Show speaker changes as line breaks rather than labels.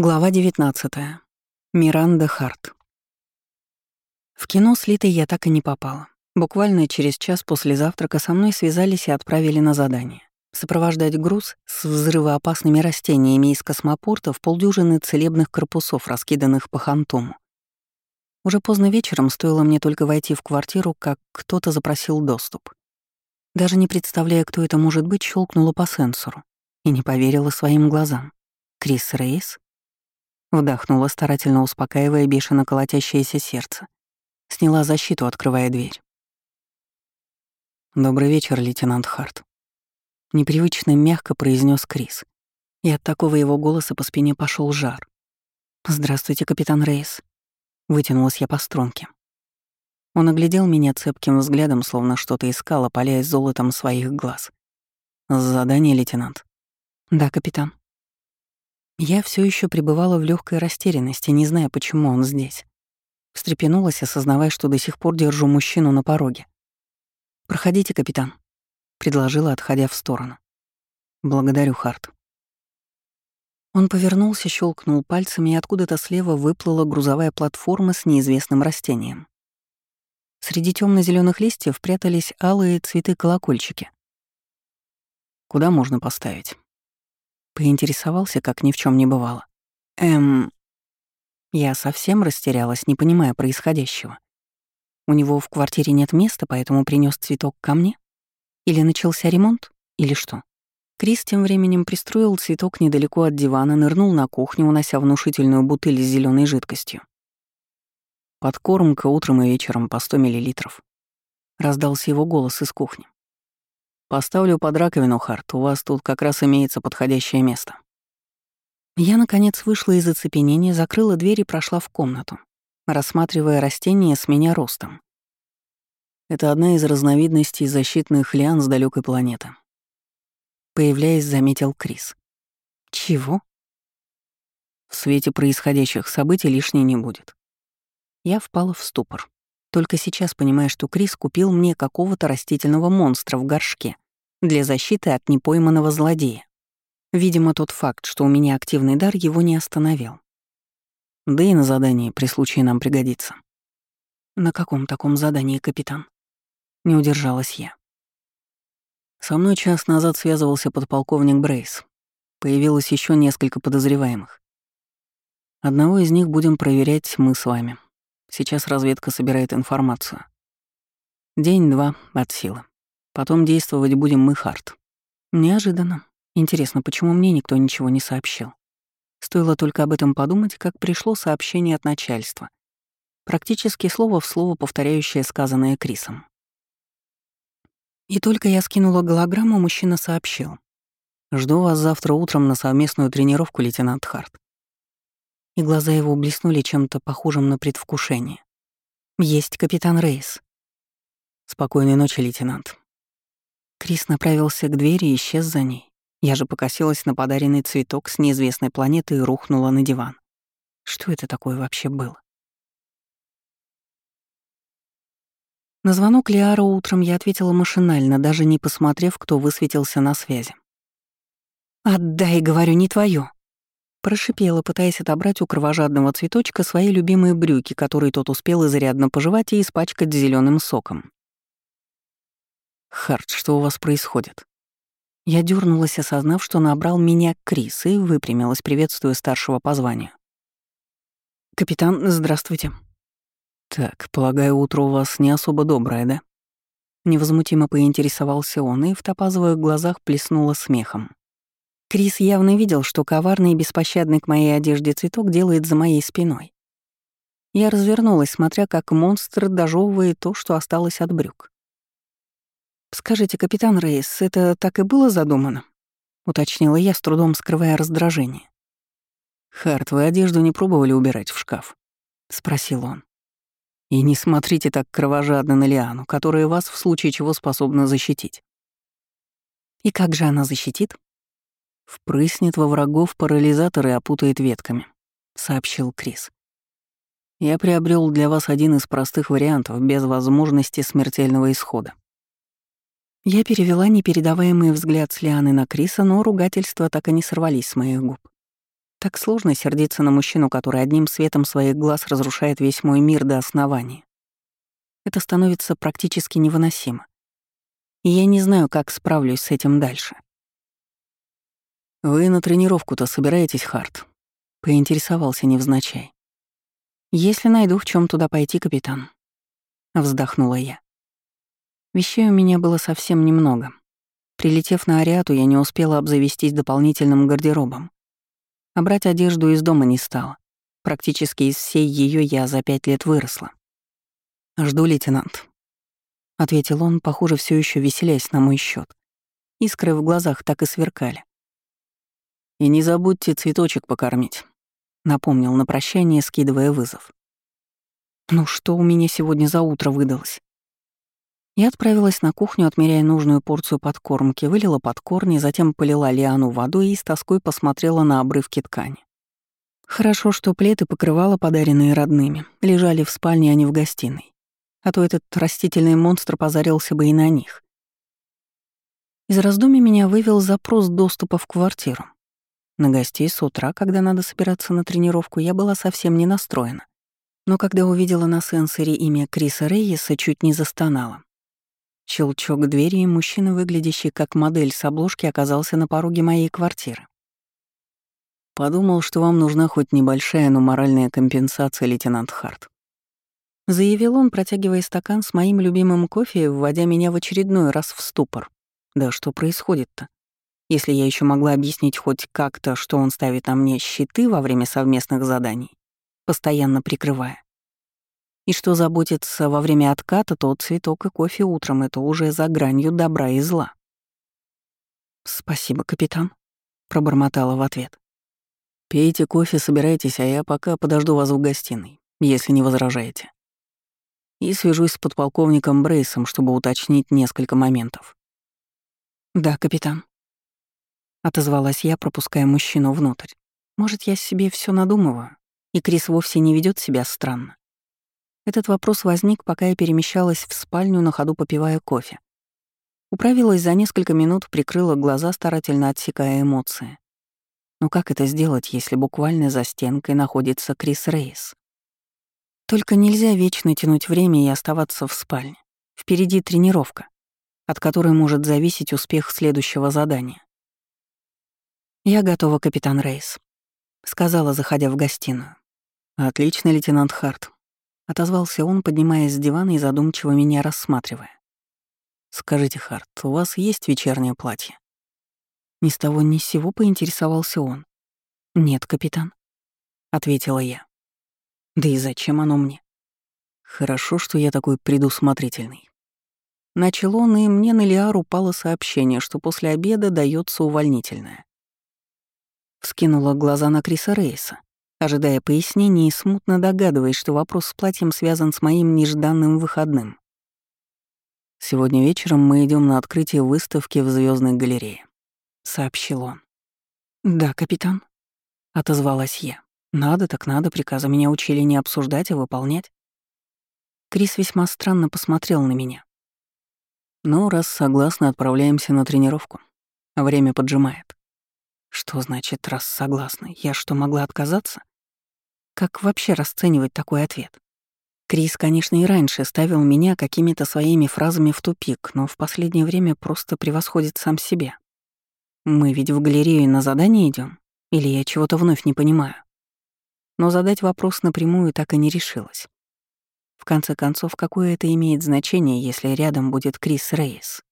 Глава 19. Миранда Харт. В кино с я так и не попала. Буквально через час после завтрака со мной связались и отправили на задание. Сопровождать груз с взрывоопасными растениями из космопорта в полдюжины целебных корпусов, раскиданных по Хантому. Уже поздно вечером стоило мне только войти в квартиру, как кто-то запросил доступ. Даже не представляя, кто это может быть, щелкнула по сенсору и не поверила своим глазам. Крис Рейс? Вдохнула, старательно успокаивая бешено колотящееся сердце. Сняла защиту, открывая дверь. «Добрый вечер, лейтенант Харт», — непривычно мягко произнес Крис. И от такого его голоса по спине пошел жар. «Здравствуйте, капитан Рейс». Вытянулась я по струнке. Он оглядел меня цепким взглядом, словно что-то искал, опаляясь золотом своих глаз. «Задание, лейтенант?» «Да, капитан». Я все еще пребывала в легкой растерянности, не зная, почему он здесь. Встрепенулась, осознавая, что до сих пор держу мужчину на пороге. «Проходите, капитан», — предложила, отходя в сторону. «Благодарю, Харт». Он повернулся, щелкнул пальцами, и откуда-то слева выплыла грузовая платформа с неизвестным растением. Среди темно зеленых листьев прятались алые цветы-колокольчики. «Куда можно поставить?» Поинтересовался, как ни в чем не бывало. Эм... Я совсем растерялась, не понимая происходящего. У него в квартире нет места, поэтому принес цветок ко мне? Или начался ремонт? Или что? Крис тем временем пристроил цветок недалеко от дивана, нырнул на кухню, унося внушительную бутыль с зеленой жидкостью. Подкормка утром и вечером по 100 мл. Раздался его голос из кухни. Поставлю под раковину, Харт, у вас тут как раз имеется подходящее место. Я, наконец, вышла из оцепенения, закрыла дверь и прошла в комнату, рассматривая растения с меня ростом. Это одна из разновидностей защитных лиан с далекой планеты. Появляясь, заметил Крис. Чего? В свете происходящих событий лишней не будет. Я впала в ступор. Только сейчас понимаю, что Крис купил мне какого-то растительного монстра в горшке для защиты от непойманного злодея. Видимо, тот факт, что у меня активный дар, его не остановил. Да и на задании при случае нам пригодится. На каком таком задании, капитан? Не удержалась я. Со мной час назад связывался подполковник Брейс. Появилось еще несколько подозреваемых. Одного из них будем проверять мы с вами. Сейчас разведка собирает информацию. День-два от силы. Потом действовать будем мы, Харт. Неожиданно. Интересно, почему мне никто ничего не сообщил? Стоило только об этом подумать, как пришло сообщение от начальства. Практически слово в слово повторяющее сказанное Крисом. И только я скинула голограмму, мужчина сообщил. «Жду вас завтра утром на совместную тренировку, лейтенант Харт и глаза его блеснули чем-то похожим на предвкушение. «Есть капитан Рейс». «Спокойной ночи, лейтенант». Крис направился к двери и исчез за ней. Я же покосилась на подаренный цветок с неизвестной планеты и рухнула на диван. Что это такое вообще было? На звонок Лиара утром я ответила машинально, даже не посмотрев, кто высветился на связи. «Отдай, говорю, не твое. Прошипела, пытаясь отобрать у кровожадного цветочка свои любимые брюки, которые тот успел изрядно пожевать и испачкать зеленым соком. «Харт, что у вас происходит?» Я дернулась, осознав, что набрал меня Крис, и выпрямилась, приветствуя старшего по званию. «Капитан, здравствуйте». «Так, полагаю, утро у вас не особо доброе, да?» Невозмутимо поинтересовался он, и в топазовых глазах плеснуло смехом. Крис явно видел, что коварный и беспощадный к моей одежде цветок делает за моей спиной. Я развернулась, смотря как монстр дожевывает то, что осталось от брюк. «Скажите, капитан Рейс, это так и было задумано?» — уточнила я, с трудом скрывая раздражение. «Харт, вы одежду не пробовали убирать в шкаф?» — спросил он. «И не смотрите так кровожадно на Лиану, которая вас в случае чего способна защитить». «И как же она защитит?» «Впрыснет во врагов парализатор и опутает ветками», — сообщил Крис. «Я приобрел для вас один из простых вариантов, без возможности смертельного исхода». Я перевела непередаваемый взгляд с Лианы на Криса, но ругательства так и не сорвались с моих губ. Так сложно сердиться на мужчину, который одним светом своих глаз разрушает весь мой мир до основания. Это становится практически невыносимо. И я не знаю, как справлюсь с этим дальше. «Вы на тренировку-то собираетесь, Харт?» — поинтересовался невзначай. «Если найду, в чем туда пойти, капитан», — вздохнула я. Вещей у меня было совсем немного. Прилетев на Ариату, я не успела обзавестись дополнительным гардеробом. А брать одежду из дома не стала. Практически из всей ее я за пять лет выросла. «Жду, лейтенант», — ответил он, похоже, все еще веселясь на мой счет. Искры в глазах так и сверкали. «И не забудьте цветочек покормить», — напомнил на прощание, скидывая вызов. «Ну что у меня сегодня за утро выдалось?» Я отправилась на кухню, отмеряя нужную порцию подкормки, вылила под корни, затем полила лиану водой и с тоской посмотрела на обрывки ткани. Хорошо, что плед и покрывала, подаренные родными, лежали в спальне, а не в гостиной. А то этот растительный монстр позарился бы и на них. Из раздумий меня вывел запрос доступа в квартиру. На гостей с утра, когда надо собираться на тренировку, я была совсем не настроена. Но когда увидела на сенсоре имя Криса Рейеса, чуть не застонала. Щелчок двери, и мужчина, выглядящий как модель с обложки, оказался на пороге моей квартиры. «Подумал, что вам нужна хоть небольшая, но моральная компенсация, лейтенант Харт». Заявил он, протягивая стакан с моим любимым кофе, вводя меня в очередной раз в ступор. Да что происходит-то? Если я еще могла объяснить хоть как-то, что он ставит на мне щиты во время совместных заданий, постоянно прикрывая, и что заботиться во время отката, то цветок и кофе утром — это уже за гранью добра и зла. «Спасибо, капитан», — пробормотала в ответ. «Пейте кофе, собирайтесь, а я пока подожду вас в гостиной, если не возражаете. И свяжусь с подполковником Брейсом, чтобы уточнить несколько моментов». «Да, капитан», — отозвалась я, пропуская мужчину внутрь. «Может, я себе все надумываю, и Крис вовсе не ведет себя странно. Этот вопрос возник, пока я перемещалась в спальню, на ходу попивая кофе. Управилась за несколько минут, прикрыла глаза, старательно отсекая эмоции. Но как это сделать, если буквально за стенкой находится Крис Рейс? Только нельзя вечно тянуть время и оставаться в спальне. Впереди тренировка, от которой может зависеть успех следующего задания. «Я готова, капитан Рейс», — сказала, заходя в гостиную. «Отлично, лейтенант Харт. Отозвался он, поднимаясь с дивана и задумчиво меня рассматривая. «Скажите, Харт, у вас есть вечернее платье?» Ни с того ни с сего поинтересовался он. «Нет, капитан», — ответила я. «Да и зачем оно мне?» «Хорошо, что я такой предусмотрительный». Начал он, и мне на Лиар упало сообщение, что после обеда дается увольнительное. Вскинула глаза на Криса Рейса ожидая пояснений и смутно догадываясь, что вопрос с платьем связан с моим нежданным выходным. «Сегодня вечером мы идем на открытие выставки в Звездной галерее», — сообщил он. «Да, капитан», — отозвалась я. «Надо так надо, приказа меня учили не обсуждать, а выполнять». Крис весьма странно посмотрел на меня. «Ну, раз согласны, отправляемся на тренировку. Время поджимает». «Что значит, раз согласны? Я что, могла отказаться?» Как вообще расценивать такой ответ? Крис, конечно, и раньше ставил меня какими-то своими фразами в тупик, но в последнее время просто превосходит сам себя. Мы ведь в галерею на задание идем, Или я чего-то вновь не понимаю? Но задать вопрос напрямую так и не решилась. В конце концов, какое это имеет значение, если рядом будет Крис Рейс?